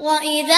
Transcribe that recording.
وإذا